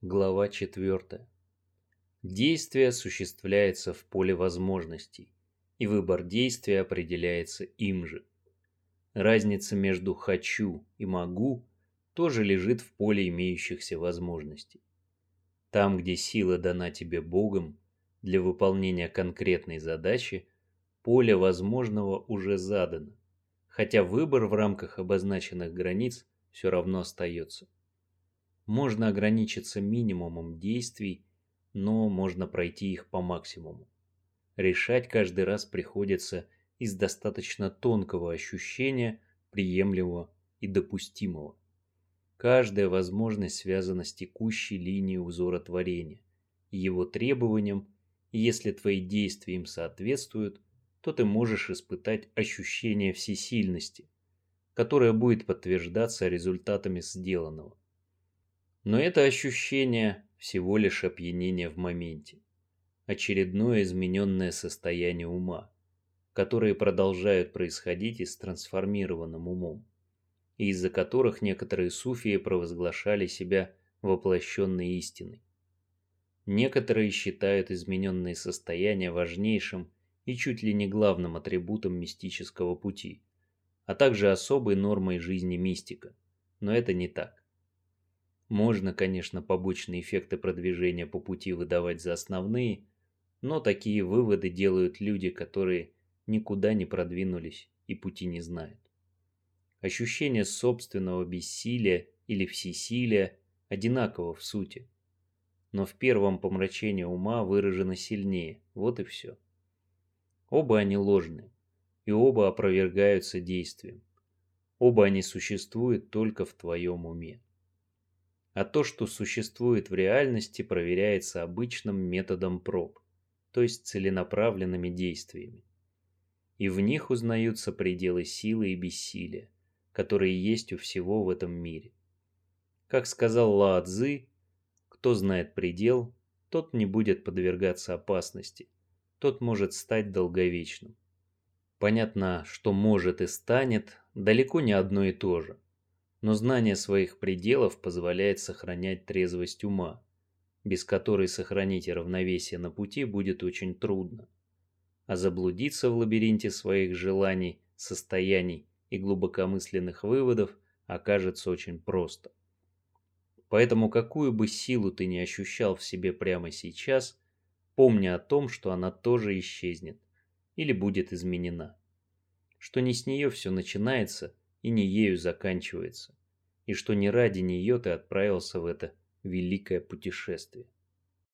Глава 4. Действие осуществляется в поле возможностей, и выбор действия определяется им же. Разница между «хочу» и «могу» тоже лежит в поле имеющихся возможностей. Там, где сила дана тебе Богом для выполнения конкретной задачи, поле возможного уже задано, хотя выбор в рамках обозначенных границ все равно остается. Можно ограничиться минимумом действий, но можно пройти их по максимуму. Решать каждый раз приходится из достаточно тонкого ощущения, приемлемого и допустимого. Каждая возможность связана с текущей линией узора творения его требованием, и если твои действия им соответствуют, то ты можешь испытать ощущение всесильности, которое будет подтверждаться результатами сделанного. Но это ощущение всего лишь опьянение в моменте. Очередное измененное состояние ума, которые продолжают происходить и с трансформированным умом, и из-за которых некоторые суфии провозглашали себя воплощенной истиной. Некоторые считают измененные состояния важнейшим и чуть ли не главным атрибутом мистического пути, а также особой нормой жизни мистика, но это не так. Можно, конечно, побочные эффекты продвижения по пути выдавать за основные, но такие выводы делают люди, которые никуда не продвинулись и пути не знают. Ощущение собственного бессилия или всесилия одинаково в сути, но в первом помрачение ума выражено сильнее, вот и все. Оба они ложные, и оба опровергаются действием. Оба они существуют только в твоем уме а то, что существует в реальности, проверяется обычным методом проб, то есть целенаправленными действиями. И в них узнаются пределы силы и бессилия, которые есть у всего в этом мире. Как сказал Лао Цзы, кто знает предел, тот не будет подвергаться опасности, тот может стать долговечным. Понятно, что может и станет, далеко не одно и то же но знание своих пределов позволяет сохранять трезвость ума, без которой сохранить равновесие на пути будет очень трудно. А заблудиться в лабиринте своих желаний, состояний и глубокомысленных выводов окажется очень просто. Поэтому какую бы силу ты ни ощущал в себе прямо сейчас, помни о том, что она тоже исчезнет или будет изменена. Что не с нее все начинается – и не ею заканчивается, и что не ради нее ты отправился в это великое путешествие.